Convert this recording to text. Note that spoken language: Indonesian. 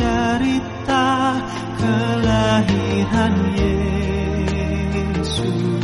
cerita kelahiran Yesus.